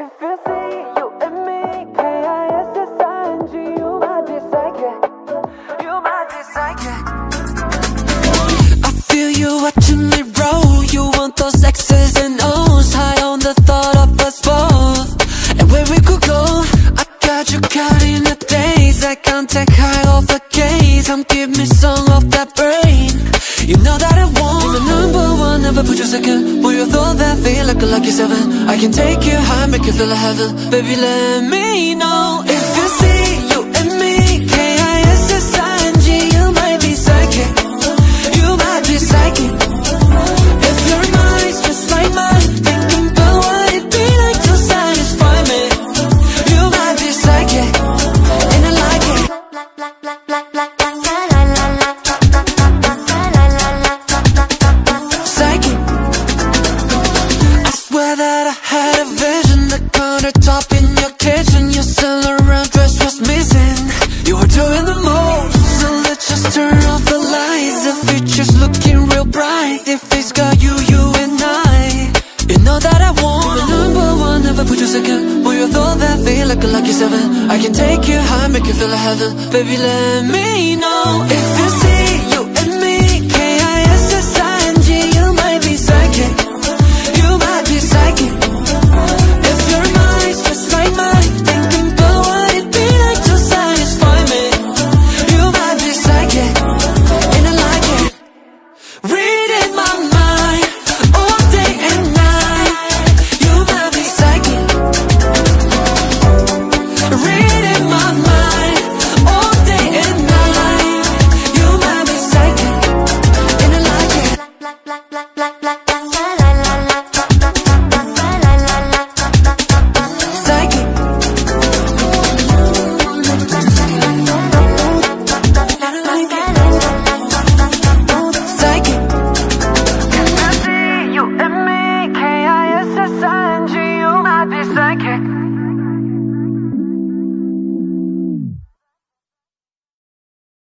If you see you and me, K-I-S-S-I-N-G, you might be psychic. You might be psychic. I feel you watching me roll You want those X's and O's High on the thought of us both. And where we could go I got you counting the days I can't take high off the gaze. I'm give me some of that brain. You know that I want like a lucky seven. I can take you high, make you feel like heaven. Baby, let me know that I had a vision. The countertop in your kitchen. Your around dress was missing. You were doing the most. So let's just turn off the lights. The future's looking real bright. If it's got you, you and I. You know that I want the number one, never put you second. Boy, you thought that feel like a lucky seven. I can take you high, make you feel like heaven. Baby, let me know If you see you and